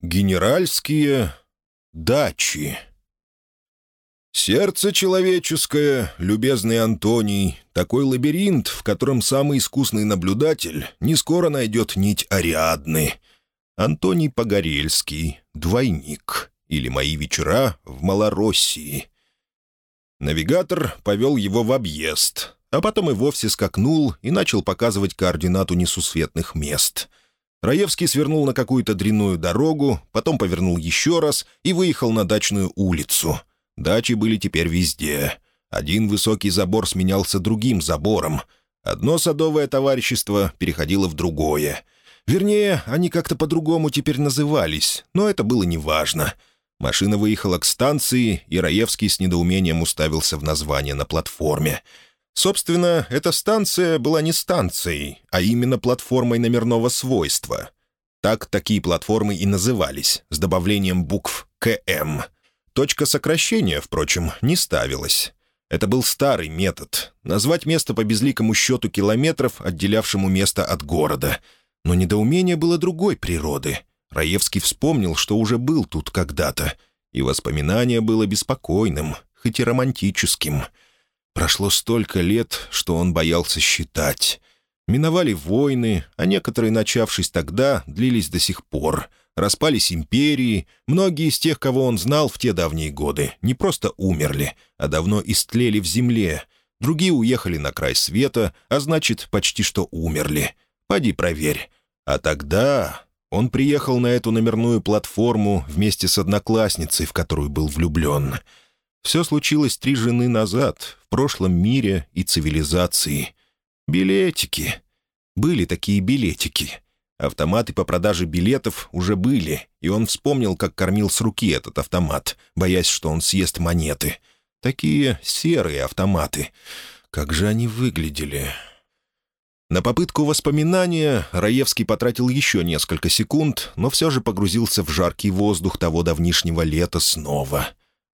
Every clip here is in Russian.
Генеральские дачи. Сердце человеческое, любезный Антоний, такой лабиринт, в котором самый искусный наблюдатель не скоро найдет нить Ариадны. Антоний Погорельский, двойник, или «Мои вечера в Малороссии». Навигатор повел его в объезд, а потом и вовсе скакнул и начал показывать координату несусветных мест — Раевский свернул на какую-то дрянную дорогу, потом повернул еще раз и выехал на дачную улицу. Дачи были теперь везде. Один высокий забор сменялся другим забором. Одно садовое товарищество переходило в другое. Вернее, они как-то по-другому теперь назывались, но это было неважно. Машина выехала к станции, и Раевский с недоумением уставился в название на платформе — Собственно, эта станция была не станцией, а именно платформой номерного свойства. Так такие платформы и назывались, с добавлением букв «КМ». Точка сокращения, впрочем, не ставилась. Это был старый метод — назвать место по безликому счету километров, отделявшему место от города. Но недоумение было другой природы. Раевский вспомнил, что уже был тут когда-то, и воспоминание было беспокойным, хоть и романтическим — Прошло столько лет, что он боялся считать. Миновали войны, а некоторые, начавшись тогда, длились до сих пор. Распались империи, многие из тех, кого он знал в те давние годы, не просто умерли, а давно истлели в земле. Другие уехали на край света, а значит, почти что умерли. Поди проверь. А тогда он приехал на эту номерную платформу вместе с одноклассницей, в которую был влюблен. Все случилось три жены назад, в прошлом мире и цивилизации. Билетики. Были такие билетики. Автоматы по продаже билетов уже были, и он вспомнил, как кормил с руки этот автомат, боясь, что он съест монеты. Такие серые автоматы. Как же они выглядели... На попытку воспоминания Раевский потратил еще несколько секунд, но все же погрузился в жаркий воздух того давнишнего лета снова.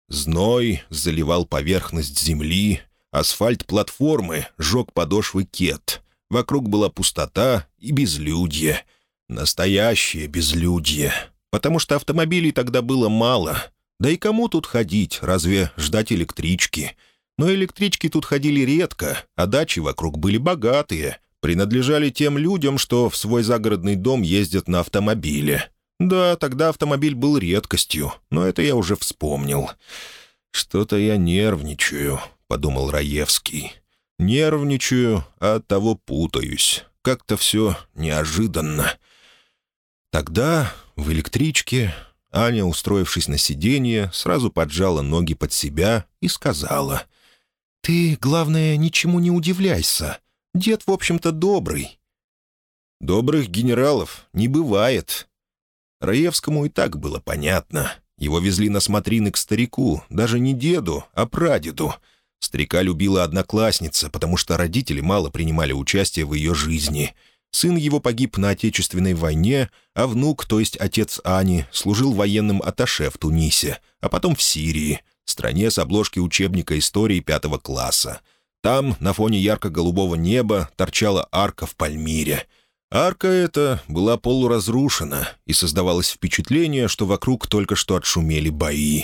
Зной заливал поверхность земли, асфальт платформы жег подошвы кет. Вокруг была пустота и безлюдье. Настоящее безлюдье. Потому что автомобилей тогда было мало. Да и кому тут ходить, разве ждать электрички? Но электрички тут ходили редко, а дачи вокруг были богатые, принадлежали тем людям, что в свой загородный дом ездят на автомобиле. Да, тогда автомобиль был редкостью, но это я уже вспомнил. «Что-то я нервничаю», — подумал Раевский. «Нервничаю, а оттого путаюсь. Как-то все неожиданно». Тогда в электричке Аня, устроившись на сиденье, сразу поджала ноги под себя и сказала. «Ты, главное, ничему не удивляйся. Дед, в общем-то, добрый». «Добрых генералов не бывает», Раевскому и так было понятно. Его везли на смотрины к старику, даже не деду, а прадеду. Старика любила одноклассница, потому что родители мало принимали участие в ее жизни. Сын его погиб на Отечественной войне, а внук, то есть отец Ани, служил военным атташе в Тунисе, а потом в Сирии, стране с обложки учебника истории пятого класса. Там, на фоне ярко-голубого неба, торчала арка в Пальмире — Арка эта была полуразрушена, и создавалось впечатление, что вокруг только что отшумели бои.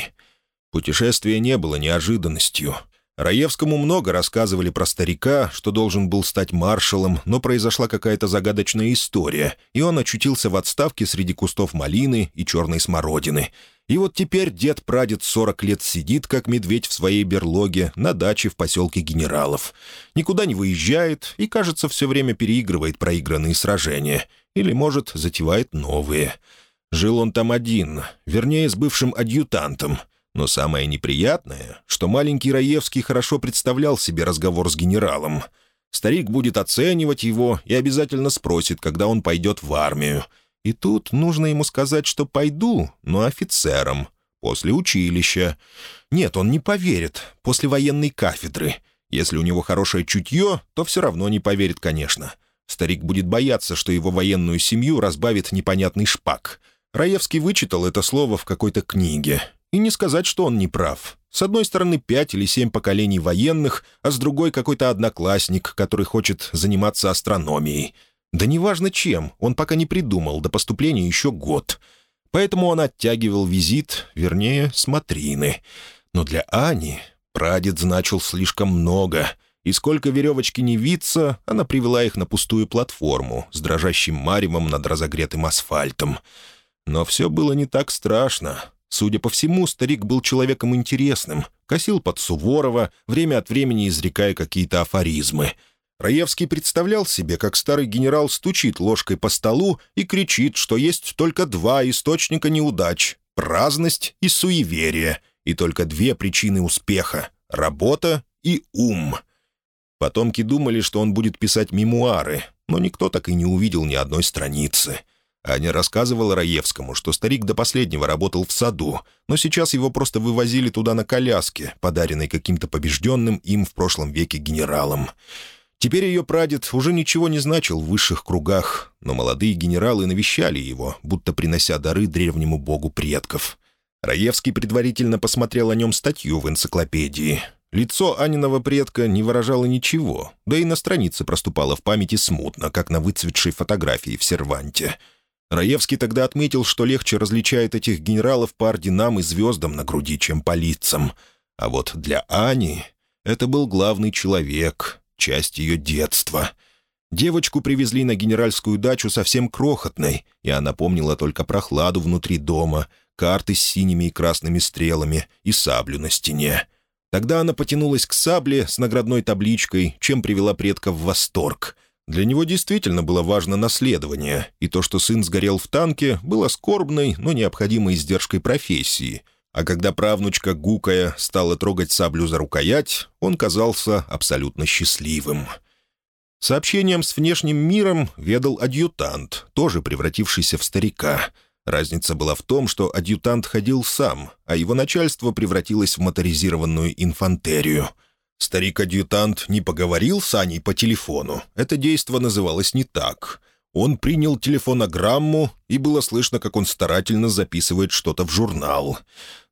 Путешествие не было неожиданностью. Раевскому много рассказывали про старика, что должен был стать маршалом, но произошла какая-то загадочная история, и он очутился в отставке среди кустов малины и черной смородины — и вот теперь дед-прадед 40 лет сидит, как медведь в своей берлоге, на даче в поселке генералов. Никуда не выезжает и, кажется, все время переигрывает проигранные сражения. Или, может, затевает новые. Жил он там один, вернее, с бывшим адъютантом. Но самое неприятное, что маленький Раевский хорошо представлял себе разговор с генералом. Старик будет оценивать его и обязательно спросит, когда он пойдет в армию — и тут нужно ему сказать, что пойду, но офицером, после училища. Нет, он не поверит, после военной кафедры. Если у него хорошее чутье, то все равно не поверит, конечно. Старик будет бояться, что его военную семью разбавит непонятный шпак. Раевский вычитал это слово в какой-то книге. И не сказать, что он не прав. С одной стороны, пять или семь поколений военных, а с другой какой-то одноклассник, который хочет заниматься астрономией — да неважно чем, он пока не придумал, до поступления еще год. Поэтому он оттягивал визит, вернее, смотрины. Но для Ани прадед значил слишком много, и сколько веревочки не виться, она привела их на пустую платформу с дрожащим маремом над разогретым асфальтом. Но все было не так страшно. Судя по всему, старик был человеком интересным, косил под Суворова, время от времени изрекая какие-то афоризмы — Раевский представлял себе, как старый генерал стучит ложкой по столу и кричит, что есть только два источника неудач — праздность и суеверие, и только две причины успеха — работа и ум. Потомки думали, что он будет писать мемуары, но никто так и не увидел ни одной страницы. Аня рассказывала Раевскому, что старик до последнего работал в саду, но сейчас его просто вывозили туда на коляске, подаренной каким-то побежденным им в прошлом веке генералом. Теперь ее прадед уже ничего не значил в высших кругах, но молодые генералы навещали его, будто принося дары древнему богу предков. Раевский предварительно посмотрел о нем статью в энциклопедии. Лицо Аниного предка не выражало ничего, да и на странице проступало в памяти смутно, как на выцветшей фотографии в серванте. Раевский тогда отметил, что легче различает этих генералов по орденам и звездам на груди, чем по лицам. А вот для Ани это был главный человек, часть ее детства. Девочку привезли на генеральскую дачу совсем крохотной, и она помнила только прохладу внутри дома, карты с синими и красными стрелами и саблю на стене. Тогда она потянулась к сабле с наградной табличкой, чем привела предка в восторг. Для него действительно было важно наследование, и то, что сын сгорел в танке, было скорбной, но необходимой издержкой профессии — а когда правнучка, гукая, стала трогать саблю за рукоять, он казался абсолютно счастливым. Сообщением с внешним миром ведал адъютант, тоже превратившийся в старика. Разница была в том, что адъютант ходил сам, а его начальство превратилось в моторизированную инфантерию. Старик-адъютант не поговорил с Аней по телефону. Это действо называлось не так. Он принял телефонограмму, и было слышно, как он старательно записывает что-то в журнал.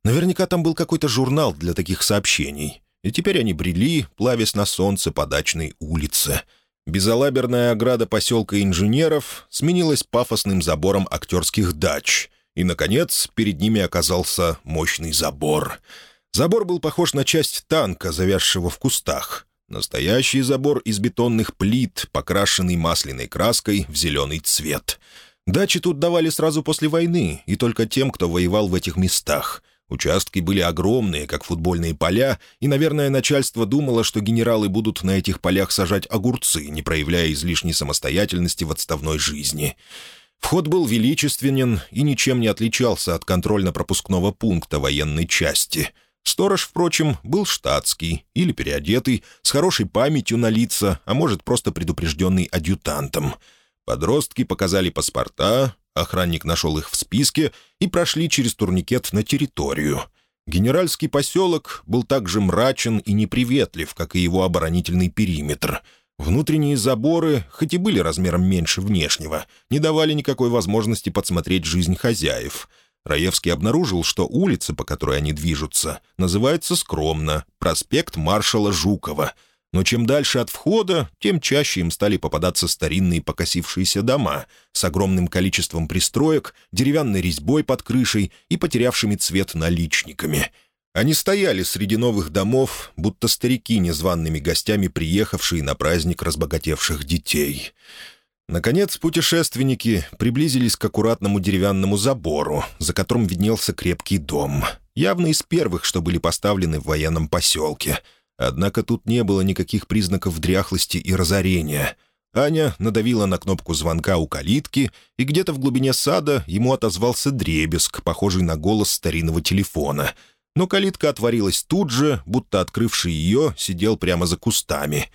Наверняка там был какой-то журнал для таких сообщений. И теперь они брели, плавясь на солнце по дачной улице. Безалаберная ограда поселка инженеров сменилась пафосным забором актерских дач. И, наконец, перед ними оказался мощный забор. Забор был похож на часть танка, завязшего в кустах. Настоящий забор из бетонных плит, покрашенный масляной краской в зеленый цвет. Дачи тут давали сразу после войны, и только тем, кто воевал в этих местах. Участки были огромные, как футбольные поля, и, наверное, начальство думало, что генералы будут на этих полях сажать огурцы, не проявляя излишней самостоятельности в отставной жизни. Вход был величественен и ничем не отличался от контрольно-пропускного пункта военной части — Сторож, впрочем, был штатский или переодетый, с хорошей памятью на лица, а может, просто предупрежденный адъютантом. Подростки показали паспорта, охранник нашел их в списке и прошли через турникет на территорию. Генеральский поселок был так же мрачен и неприветлив, как и его оборонительный периметр. Внутренние заборы, хоть и были размером меньше внешнего, не давали никакой возможности подсмотреть жизнь хозяев — Раевский обнаружил, что улица, по которой они движутся, называется скромно «Проспект маршала Жукова». Но чем дальше от входа, тем чаще им стали попадаться старинные покосившиеся дома с огромным количеством пристроек, деревянной резьбой под крышей и потерявшими цвет наличниками. Они стояли среди новых домов, будто старики, незваными гостями приехавшие на праздник разбогатевших детей. Наконец путешественники приблизились к аккуратному деревянному забору, за которым виднелся крепкий дом, явно из первых, что были поставлены в военном поселке. Однако тут не было никаких признаков дряхлости и разорения. Аня надавила на кнопку звонка у калитки, и где-то в глубине сада ему отозвался дребезг, похожий на голос старинного телефона. Но калитка отворилась тут же, будто открывший ее сидел прямо за кустами.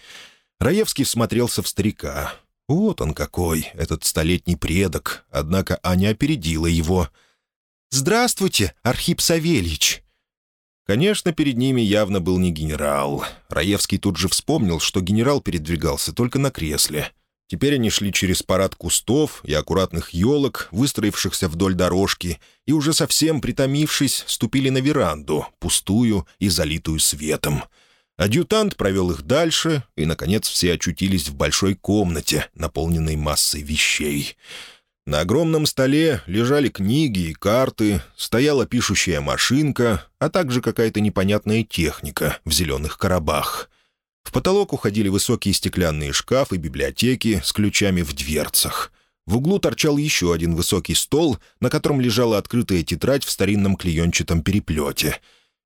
Раевский всмотрелся в старика — вот он какой, этот столетний предок, однако Аня опередила его. «Здравствуйте, Архип Савельич!» Конечно, перед ними явно был не генерал. Раевский тут же вспомнил, что генерал передвигался только на кресле. Теперь они шли через парад кустов и аккуратных елок, выстроившихся вдоль дорожки, и уже совсем притомившись, ступили на веранду, пустую и залитую светом — Адъютант провел их дальше, и, наконец, все очутились в большой комнате, наполненной массой вещей. На огромном столе лежали книги и карты, стояла пишущая машинка, а также какая-то непонятная техника в зеленых коробах. В потолок уходили высокие стеклянные шкафы библиотеки с ключами в дверцах. В углу торчал еще один высокий стол, на котором лежала открытая тетрадь в старинном клеенчатом переплете.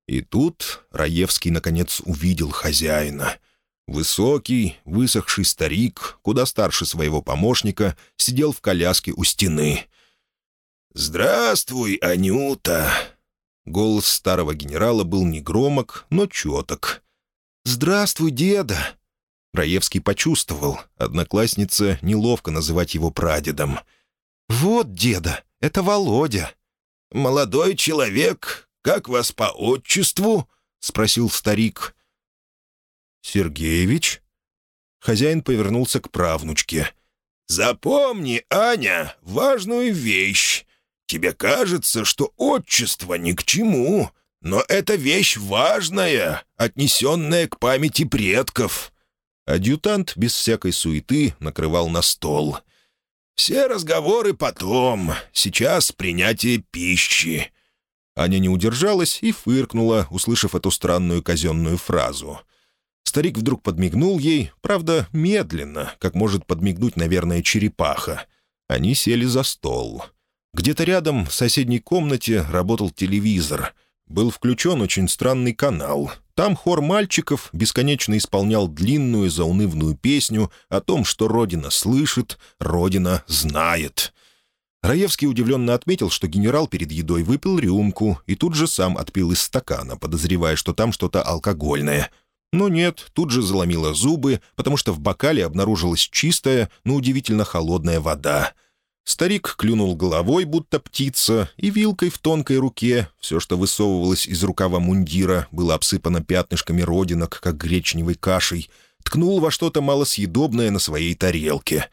И тут Раевский, наконец, увидел хозяина — Высокий, высохший старик, куда старше своего помощника, сидел в коляске у стены. «Здравствуй, Анюта!» Голос старого генерала был негромок, но четок. «Здравствуй, деда!» Раевский почувствовал, одноклассница неловко называть его прадедом. «Вот, деда, это Володя!» «Молодой человек, как вас по отчеству?» — спросил старик. «Сергеевич?» Хозяин повернулся к правнучке. «Запомни, Аня, важную вещь. Тебе кажется, что отчество ни к чему, но это вещь важная, отнесенная к памяти предков». Адъютант без всякой суеты накрывал на стол. «Все разговоры потом. Сейчас принятие пищи». Аня не удержалась и фыркнула, услышав эту странную казенную фразу. Старик вдруг подмигнул ей, правда, медленно, как может подмигнуть, наверное, черепаха. Они сели за стол. Где-то рядом, в соседней комнате, работал телевизор. Был включен очень странный канал. Там хор мальчиков бесконечно исполнял длинную заунывную песню о том, что Родина слышит, Родина знает. Раевский удивленно отметил, что генерал перед едой выпил рюмку и тут же сам отпил из стакана, подозревая, что там что-то алкогольное — но нет, тут же заломила зубы, потому что в бокале обнаружилась чистая, но удивительно холодная вода. Старик клюнул головой, будто птица, и вилкой в тонкой руке, все, что высовывалось из рукава мундира, было обсыпано пятнышками родинок, как гречневой кашей, ткнул во что-то малосъедобное на своей тарелке.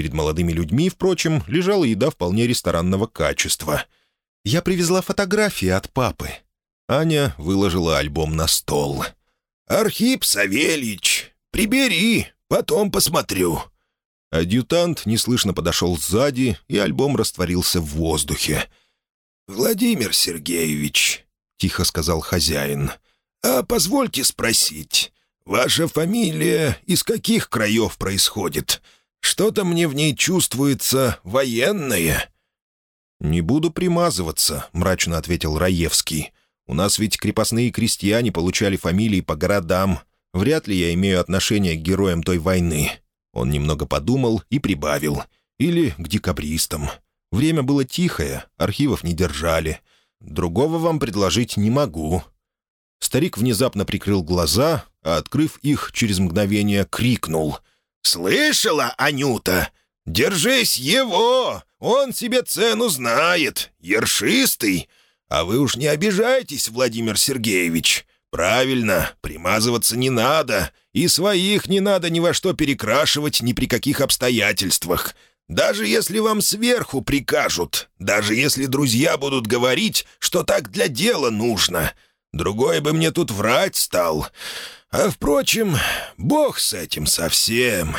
Перед молодыми людьми, впрочем, лежала еда вполне ресторанного качества. «Я привезла фотографии от папы». Аня выложила альбом на стол. «Я «Архип Савельич, прибери, потом посмотрю». Адъютант неслышно подошел сзади, и альбом растворился в воздухе. «Владимир Сергеевич», — тихо сказал хозяин, — «а позвольте спросить, ваша фамилия из каких краев происходит? Что-то мне в ней чувствуется военное». «Не буду примазываться», — мрачно ответил Раевский. У нас ведь крепостные крестьяне получали фамилии по городам. Вряд ли я имею отношение к героям той войны». Он немного подумал и прибавил. «Или к декабристам. Время было тихое, архивов не держали. Другого вам предложить не могу». Старик внезапно прикрыл глаза, а, открыв их, через мгновение крикнул. «Слышала, Анюта? Держись его! Он себе цену знает. Ершистый. «А вы уж не обижайтесь, Владимир Сергеевич. Правильно, примазываться не надо, и своих не надо ни во что перекрашивать ни при каких обстоятельствах. Даже если вам сверху прикажут, даже если друзья будут говорить, что так для дела нужно. Другой бы мне тут врать стал. А, впрочем, бог с этим совсем.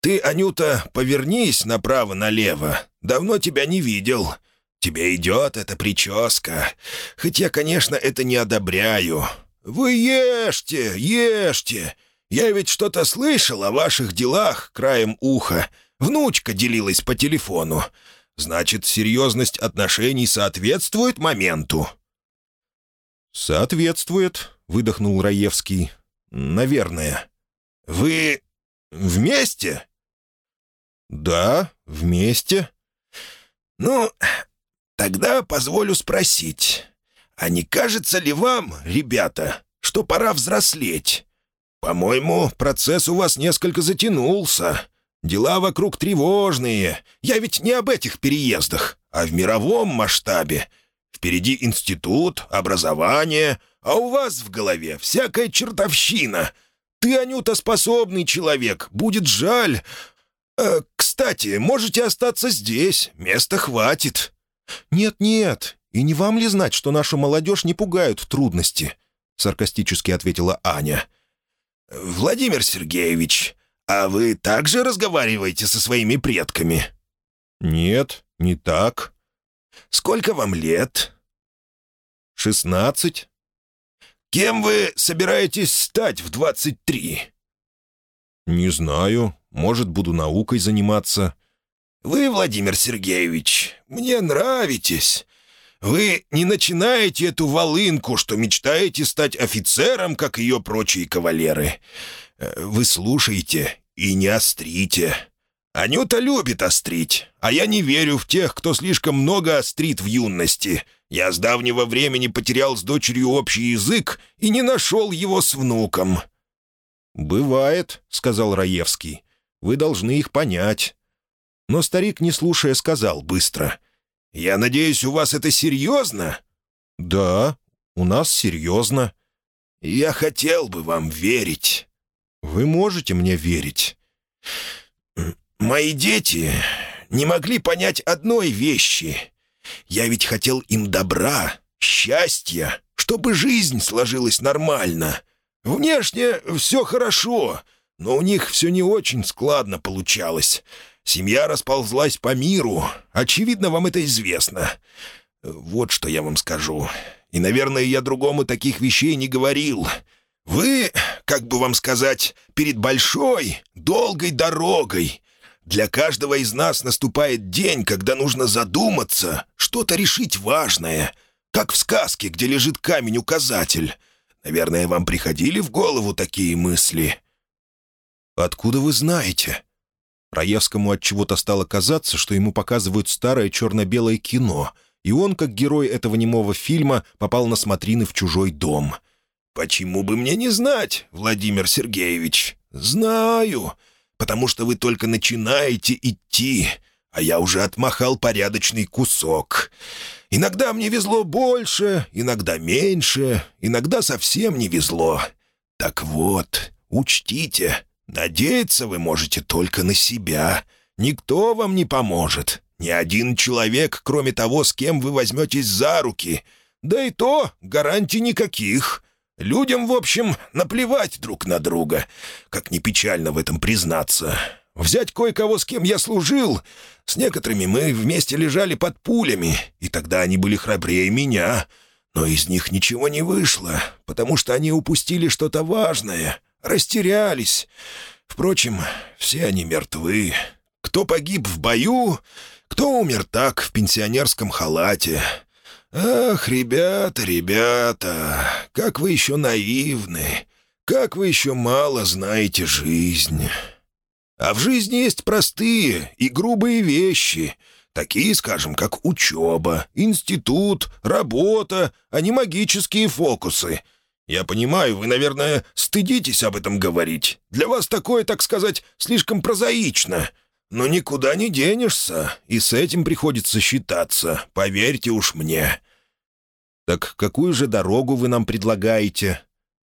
Ты, Анюта, повернись направо-налево. Давно тебя не видел. Тебе идет эта прическа. Хоть я, конечно, это не одобряю. Вы ешьте, ешьте. Я ведь что-то слышал о ваших делах краем уха. Внучка делилась по телефону. Значит, серьезность отношений соответствует моменту?» «Соответствует», — выдохнул Раевский. «Наверное». «Вы вместе?» «Да, вместе». «Ну, Тогда позволю спросить, а не кажется ли вам, ребята, что пора взрослеть? По-моему, процесс у вас несколько затянулся. Дела вокруг тревожные. Я ведь не об этих переездах, а в мировом масштабе. Впереди институт, образование, а у вас в голове всякая чертовщина. Ты, Анюта, способный человек, будет жаль. Э, кстати, можете остаться здесь, места хватит». «Нет-нет, и не вам ли знать, что нашу молодежь не пугают трудности?» — саркастически ответила Аня. «Владимир Сергеевич, а вы также разговариваете со своими предками?» «Нет, «Не так». «Сколько вам лет?» «Шестнадцать». «Кем вы собираетесь стать в двадцать три?» «Не знаю. Может, буду наукой заниматься». «Вы, Владимир Сергеевич, мне нравитесь. Вы не начинаете эту волынку, что мечтаете стать офицером, как ее прочие кавалеры. Э, вы слушаете и не острите. Анюта любит острить, а я не верю в тех, кто слишком много острит в юности. Я с давнего времени потерял с дочерью общий язык и не нашел его с внуком». «Бывает», — сказал Раевский. «Вы должны их понять». Но старик, не слушая, сказал быстро. «Я надеюсь, у вас это серьезно?» «Да, у нас серьезно». «Я хотел бы вам верить». «Вы можете мне верить». «Мои дети не могли понять одной вещи. Я ведь хотел им добра, счастья, чтобы жизнь сложилась нормально. Внешне все хорошо, но у них все не очень складно получалось. Семья расползлась по миру. Очевидно, вам это известно. Вот что я вам скажу. И, наверное, я другому таких вещей не говорил. Вы, как бы вам сказать, перед большой, долгой дорогой. Для каждого из нас наступает день, когда нужно задуматься, что-то решить важное. Как в сказке, где лежит камень-указатель. Наверное, вам приходили в голову такие мысли?» «Откуда вы знаете?» Раевскому от чего-то стало казаться, что ему показывают старое черно-белое кино, и он, как герой этого немого фильма, попал на смотрины в чужой дом. «Почему бы мне не знать, Владимир Сергеевич? Знаю, потому что вы только начинаете идти, а я уже отмахал порядочный кусок. Иногда мне везло больше, иногда меньше, иногда совсем не везло. Так вот, учтите, надеяться вы можете только на себя. Никто вам не поможет. Ни один человек, кроме того, с кем вы возьметесь за руки. Да и то гарантий никаких. Людям, в общем, наплевать друг на друга. Как ни печально в этом признаться. Взять кое-кого, с кем я служил. С некоторыми мы вместе лежали под пулями, и тогда они были храбрее меня. Но из них ничего не вышло, потому что они упустили что-то важное, растерялись. Впрочем, все они мертвы. Кто погиб в бою, кто умер так, в пенсионерском халате. Ах, ребята, ребята, как вы еще наивны, как вы еще мало знаете жизнь». А в жизни есть простые и грубые вещи, такие, скажем, как учеба, институт, работа, а не магические фокусы. Я понимаю, вы, наверное, стыдитесь об этом говорить. Для вас такое, так сказать, слишком прозаично. Но никуда не денешься, и с этим приходится считаться, поверьте уж мне». «Так какую же дорогу вы нам предлагаете?»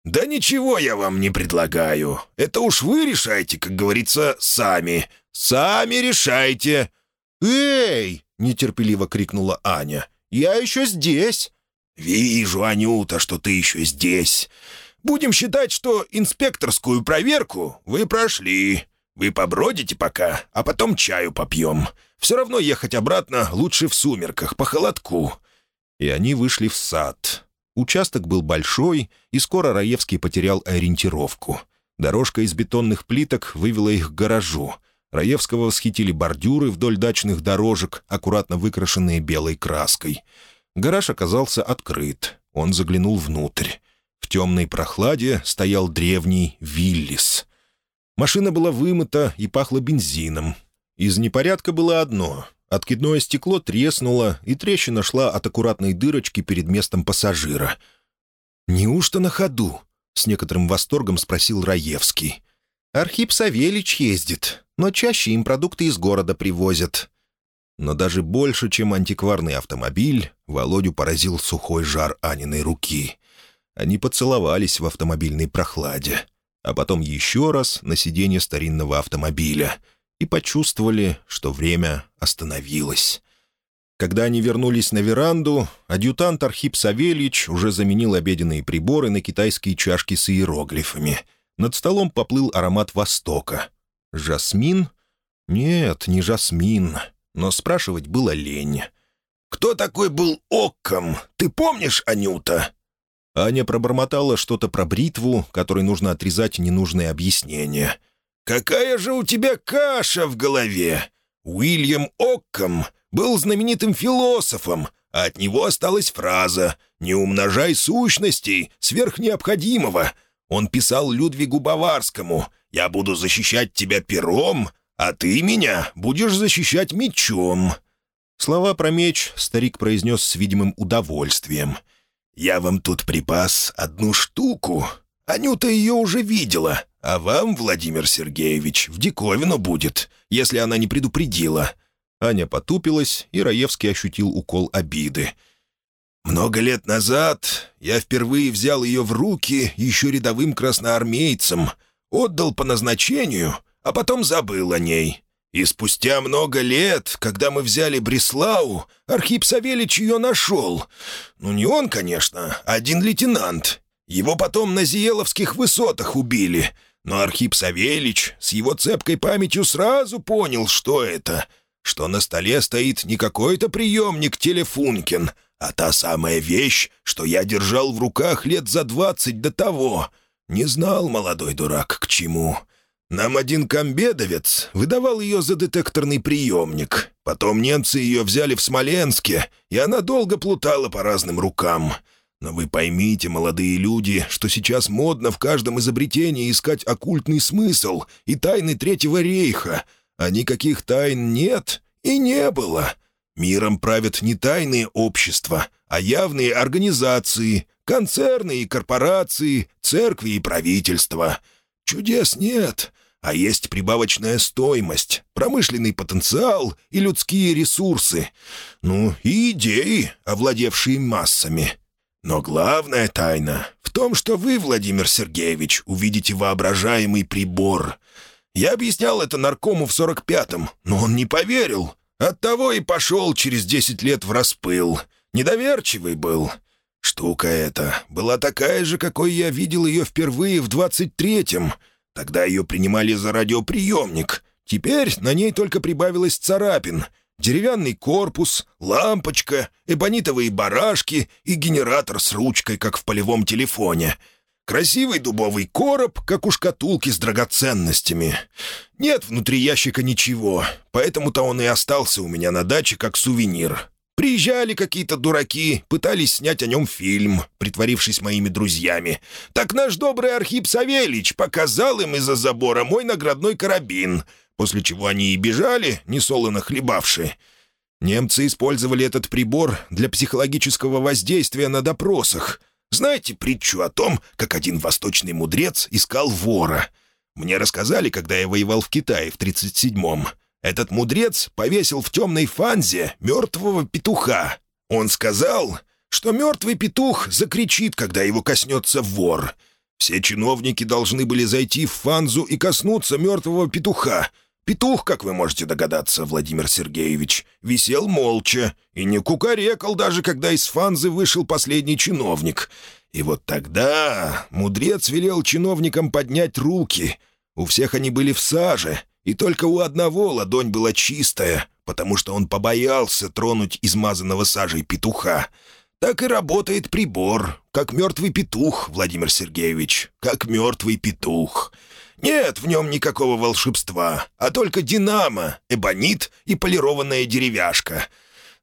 «Да ничего я вам не предлагаю. Это уж вы решайте, как говорится, сами. Сами решайте». «Эй!» — нетерпеливо крикнула Аня. «Я еще здесь!» «Вижу, Анюта, что ты еще здесь. Будем считать, что инспекторскую проверку вы прошли. Вы побродите пока, а потом чаю попьем. Все равно ехать обратно лучше в сумерках, по холодку». И они вышли в сад. Участок был большой, и скоро Раевский потерял ориентировку. Дорожка из бетонных плиток вывела их к гаражу. Раевского восхитили бордюры вдоль дачных дорожек, аккуратно выкрашенные белой краской. Гараж оказался открыт. Он заглянул внутрь. В темной прохладе стоял древний Виллис. Машина была вымыта и пахла бензином. Из непорядка было одно Откидное стекло треснуло, и трещина шла от аккуратной дырочки перед местом пассажира. «Неужто на ходу?» — с некоторым восторгом спросил Раевский. «Архип Савельич ездит, но чаще им продукты из города привозят». Но даже больше, чем антикварный автомобиль, Володю поразил сухой жар Аниной руки. Они поцеловались в автомобильной прохладе, а потом еще раз на сиденье старинного автомобиля — и почувствовали, что время остановилось. Когда они вернулись на веранду, адъютант Архип Савельич уже заменил обеденные приборы на китайские чашки с иероглифами. Над столом поплыл аромат Востока. Жасмин? Нет, не жасмин. но спрашивать было лень. «Кто такой был Окком? Ты помнишь, Анюта?» Аня пробормотала что-то про бритву, которой нужно отрезать ненужные объяснения. «Какая же у тебя каша в голове! Уильям Окком был знаменитым философом, а от него осталась фраза «Не умножай сущностей сверх необходимого». Он писал Людвигу Баварскому «Я буду защищать тебя пером, а ты меня будешь защищать мечом». Слова про меч старик произнес с видимым удовольствием. «Я вам тут припас одну штуку. Анюта ее уже видела, а вам, Владимир Сергеевич, в диковину будет, если она не предупредила». Аня потупилась, и Раевский ощутил укол обиды. «Много лет назад я впервые взял ее в руки еще рядовым красноармейцем, отдал по назначению, а потом забыл о ней. И спустя много лет, когда мы взяли Бреслау, Архип Савельич ее нашел. Ну, не он, конечно, а один лейтенант. Его потом на Зиеловских высотах убили. Но Архип Савельич с его цепкой памятью сразу понял, что это. Что на столе стоит не какой-то приемник Телефункин, а та самая вещь, что я держал в руках лет за двадцать до того. Не знал молодой дурак к чему. Нам один комбедовец выдавал ее за детекторный приемник. Потом немцы ее взяли в Смоленске, и она долго плутала по разным рукам. Но вы поймите, молодые люди, что сейчас модно в каждом изобретении искать оккультный смысл и тайны Третьего рейха, а никаких тайн нет и не было. Миром правят не тайные общества, а явные организации, концерны и корпорации, церкви и правительства. Чудес нет, а есть прибавочная стоимость, промышленный потенциал и людские ресурсы. Ну, и идеи, овладевшие массами. Но главная тайна в том, что вы, Владимир Сергеевич, увидите воображаемый прибор. Я объяснял это наркому в сорок пятом, но он не поверил. Оттого и пошел через десять лет в распыл. Недоверчивый был. Штука эта была такая же, какой я видел ее впервые в двадцать третьем — Тогда ее принимали за радиоприемник. Теперь на ней только прибавилось царапин. Деревянный корпус, лампочка, эбонитовые барашки и генератор с ручкой, как в полевом телефоне. Красивый дубовый короб, как у шкатулки с драгоценностями. Нет внутри ящика ничего, поэтому-то он и остался у меня на даче как сувенир. Приезжали какие-то дураки, пытались снять о нем фильм, притворившись моими друзьями. Так наш добрый Архип Савельич показал им из-за забора мой наградной карабин, после чего они и бежали, несолоно хлебавши. Немцы использовали этот прибор для психологического воздействия на допросах. Знаете притчу о том, как один восточный мудрец искал вора? Мне рассказали, когда я воевал в Китае в 37-м. Этот мудрец повесил в темной фанзе мертвого петуха. Он сказал, что мертвый петух закричит, когда его коснется вор. Все чиновники должны были зайти в фанзу и коснуться мертвого петуха. Петух, как вы можете догадаться, Владимир Сергеевич, висел молча и не кукарекал даже, когда из фанзы вышел последний чиновник. И вот тогда мудрец велел чиновникам поднять руки. У всех они были в саже, и только у одного ладонь была чистая, потому что он побоялся тронуть измазанного сажей петуха. Так и работает прибор, как мертвый петух, Владимир Сергеевич, как мертвый петух. Нет в нем никакого волшебства, а только динамо, эбонит и полированная деревяшка.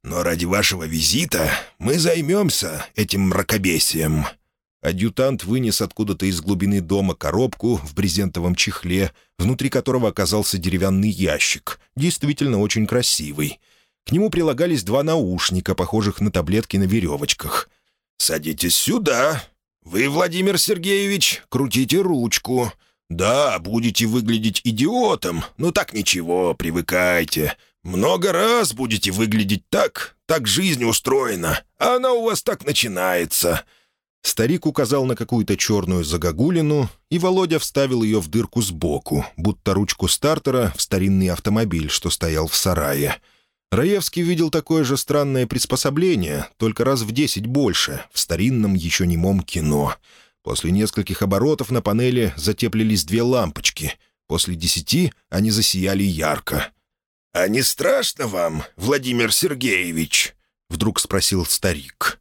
Но ради вашего визита мы займемся этим мракобесием». Адъютант вынес откуда-то из глубины дома коробку в брезентовом чехле, внутри которого оказался деревянный ящик, действительно очень красивый. К нему прилагались два наушника, похожих на таблетки на веревочках. «Садитесь сюда. Вы, Владимир Сергеевич, крутите ручку. Да, будете выглядеть идиотом, но так ничего, привыкайте. Много раз будете выглядеть так, так жизнь устроена, а она у вас так начинается». Старик указал на какую-то черную загогулину, и Володя вставил ее в дырку сбоку, будто ручку стартера в старинный автомобиль, что стоял в сарае. Раевский видел такое же странное приспособление, только раз в десять больше, в старинном еще немом кино. После нескольких оборотов на панели затеплились две лампочки. После десяти они засияли ярко. «А не страшно вам, Владимир Сергеевич?» — вдруг спросил старик.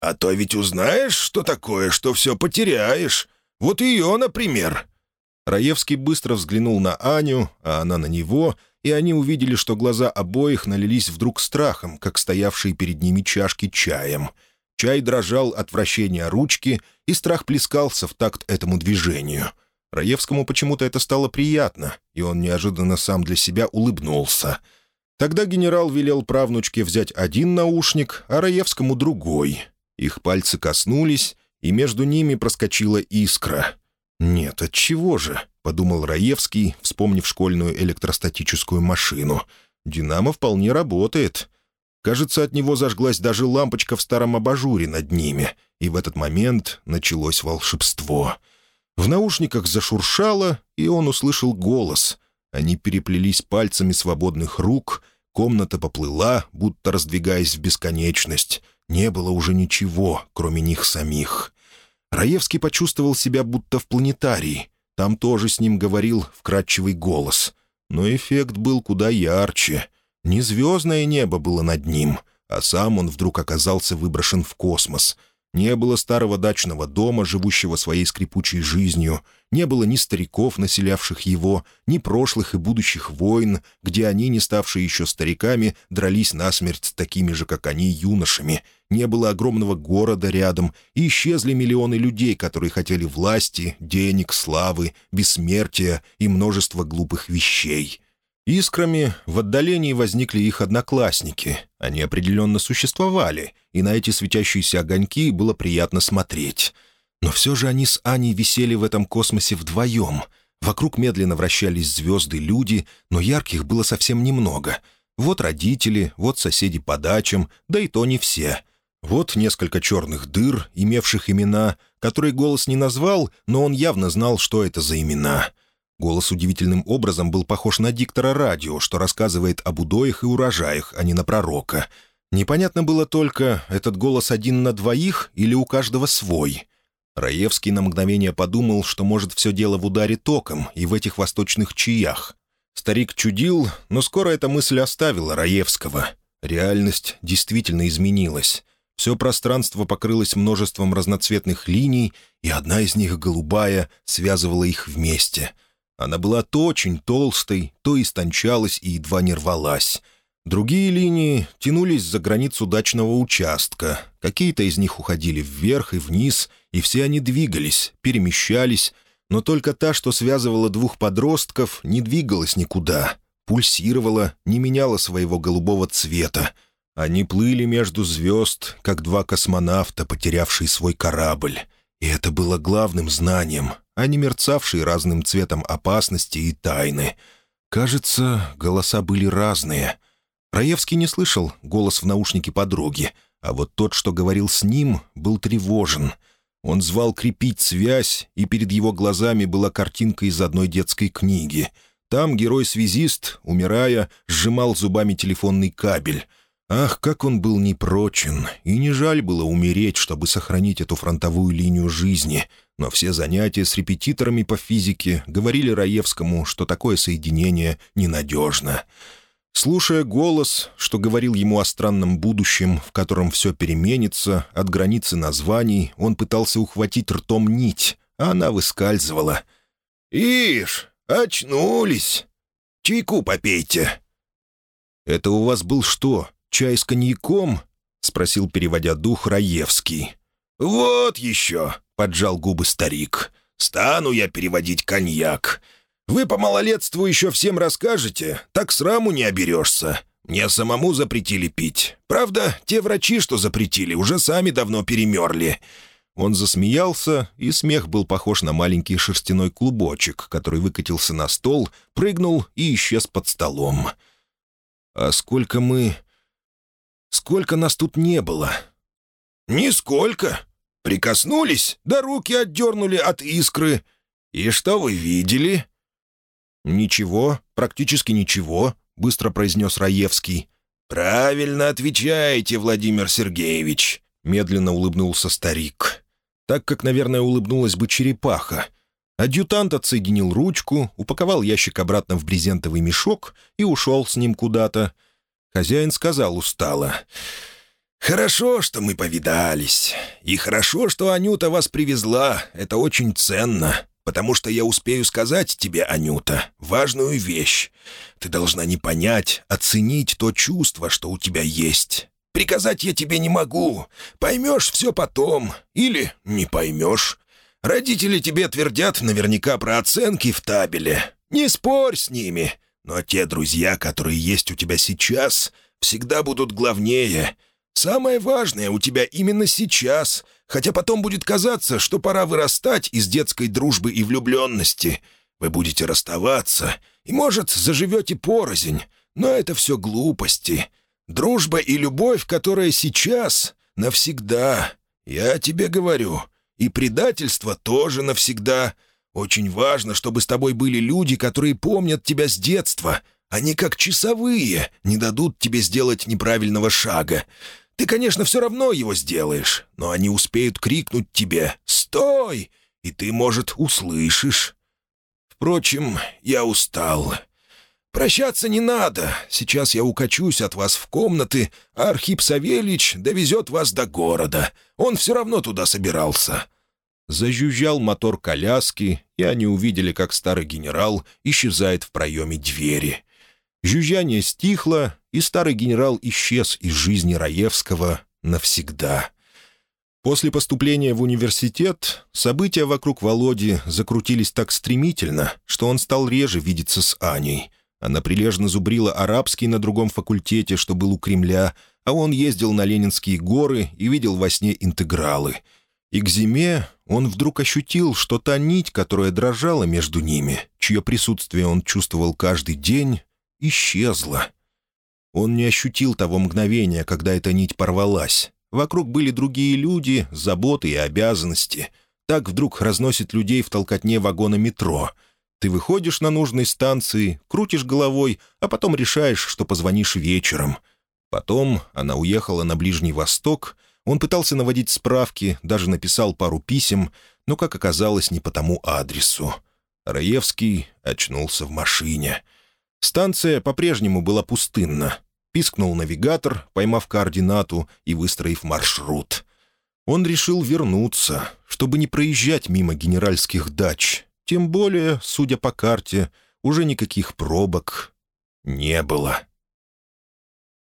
«А то ведь узнаешь, что такое, что все потеряешь. Вот ее, например». Раевский быстро взглянул на Аню, а она на него, и они увидели, что глаза обоих налились вдруг страхом, как стоявшие перед ними чашки чаем. Чай дрожал от вращения ручки, и страх плескался в такт этому движению. Раевскому почему-то это стало приятно, и он неожиданно сам для себя улыбнулся. Тогда генерал велел правнучке взять один наушник, а Раевскому — другой. Их пальцы коснулись, и между ними проскочила искра — «Нет, от чего же?» — подумал Раевский, вспомнив школьную электростатическую машину. «Динамо вполне работает». Кажется, от него зажглась даже лампочка в старом абажуре над ними, и в этот момент началось волшебство. В наушниках зашуршало, и он услышал голос. Они переплелись пальцами свободных рук, комната поплыла, будто раздвигаясь в бесконечность. Не было уже ничего, кроме них самих. Раевский почувствовал себя будто в планетарии. Там тоже с ним говорил вкрадчивый голос. Но эффект был куда ярче. Не звездное небо было над ним, а сам он вдруг оказался выброшен в космос — не было старого дачного дома, живущего своей скрипучей жизнью, не было ни стариков, населявших его, ни прошлых и будущих войн, где они, не ставшие еще стариками, дрались насмерть с такими же, как они, юношами. Не было огромного города рядом, и исчезли миллионы людей, которые хотели власти, денег, славы, бессмертия и множество глупых вещей. Искрами в отдалении возникли их одноклассники. Они определенно существовали, и на эти светящиеся огоньки было приятно смотреть. Но все же они с Аней висели в этом космосе вдвоем. Вокруг медленно вращались звезды, люди, но ярких было совсем немного. Вот родители, вот соседи по дачам, да и то не все. Вот несколько черных дыр, имевших имена, которые голос не назвал, но он явно знал, что это за имена — Голос удивительным образом был похож на диктора радио, что рассказывает об удоях и урожаях, а не на пророка. Непонятно было только, этот голос один на двоих или у каждого свой. Раевский на мгновение подумал, что может все дело в ударе током и в этих восточных чаях. Старик чудил, но скоро эта мысль оставила Раевского. Реальность действительно изменилась. Все пространство покрылось множеством разноцветных линий, и одна из них, голубая, связывала их вместе — она была то очень толстой, то истончалась и едва не рвалась. Другие линии тянулись за границу дачного участка. Какие-то из них уходили вверх и вниз, и все они двигались, перемещались, но только та, что связывала двух подростков, не двигалась никуда, пульсировала, не меняла своего голубого цвета. Они плыли между звезд, как два космонавта, потерявшие свой корабль. И это было главным знанием, а не мерцавшие разным цветом опасности и тайны. Кажется, голоса были разные. Раевский не слышал голос в наушнике подруги, а вот тот, что говорил с ним, был тревожен. Он звал крепить связь, и перед его глазами была картинка из одной детской книги. Там герой-связист, умирая, сжимал зубами телефонный кабель. Ах, как он был непрочен, и не жаль было умереть, чтобы сохранить эту фронтовую линию жизни — но все занятия с репетиторами по физике говорили Раевскому, что такое соединение ненадежно. Слушая голос, что говорил ему о странном будущем, в котором все переменится, от границы названий, он пытался ухватить ртом нить, а она выскальзывала. «Ишь, очнулись! Чайку попейте!» «Это у вас был что, чай с коньяком?» — спросил, переводя дух, Раевский. «Вот еще!» — поджал губы старик. «Стану я переводить коньяк. Вы по малолетству еще всем расскажете, так сраму не оберешься. Мне самому запретили пить. Правда, те врачи, что запретили, уже сами давно перемерли». Он засмеялся, и смех был похож на маленький шерстяной клубочек, который выкатился на стол, прыгнул и исчез под столом. «А сколько мы... Сколько нас тут не было?» «Нисколько. Прикоснулись, да руки отдернули от искры. И что вы видели?» «Ничего, практически ничего», — быстро произнес Раевский. «Правильно отвечаете, Владимир Сергеевич», — медленно улыбнулся старик. Так как, наверное, улыбнулась бы черепаха. Адъютант отсоединил ручку, упаковал ящик обратно в брезентовый мешок и ушел с ним куда-то. Хозяин сказал устало. «Хорошо, что мы повидались. И хорошо, что Анюта вас привезла. Это очень ценно, потому что я успею сказать тебе, Анюта, важную вещь. Ты должна не понять, оценить то чувство, что у тебя есть. Приказать я тебе не могу. Поймешь все потом. Или не поймешь. Родители тебе твердят наверняка про оценки в табеле. Не спорь с ними. Но те друзья, которые есть у тебя сейчас, всегда будут главнее. Самое важное у тебя именно сейчас, хотя потом будет казаться, что пора вырастать из детской дружбы и влюбленности. Вы будете расставаться, и, может, заживете порознь, но это все глупости. Дружба и любовь, которая сейчас, навсегда. Я тебе говорю, и предательство тоже навсегда. Очень важно, чтобы с тобой были люди, которые помнят тебя с детства. Они как часовые, не дадут тебе сделать неправильного шага. Ты, конечно, все равно его сделаешь, но они успеют крикнуть тебе «Стой!» и ты, может, услышишь. Впрочем, я устал. Прощаться не надо. Сейчас я укачусь от вас в комнаты, а Архип Савельич довезет вас до города. Он все равно туда собирался». Зажужжал мотор коляски, и они увидели, как старый генерал исчезает в проеме двери. Жужжание стихло, и старый генерал исчез из жизни Раевского навсегда. После поступления в университет события вокруг Володи закрутились так стремительно, что он стал реже видеться с Аней — она прилежно зубрила арабский на другом факультете, что был у Кремля, а он ездил на Ленинские горы и видел во сне интегралы. И к зиме он вдруг ощутил, что та нить, которая дрожала между ними, чье присутствие он чувствовал каждый день, исчезла. Он не ощутил того мгновения, когда эта нить порвалась. Вокруг были другие люди, заботы и обязанности. Так вдруг разносит людей в толкотне вагона метро — ты выходишь на нужной станции, крутишь головой, а потом решаешь, что позвонишь вечером. Потом она уехала на Ближний Восток, он пытался наводить справки, даже написал пару писем, но, как оказалось, не по тому адресу. Раевский очнулся в машине. Станция по-прежнему была пустынна. Пискнул навигатор, поймав координату и выстроив маршрут. Он решил вернуться, чтобы не проезжать мимо генеральских дач, тем более, судя по карте, уже никаких пробок не было.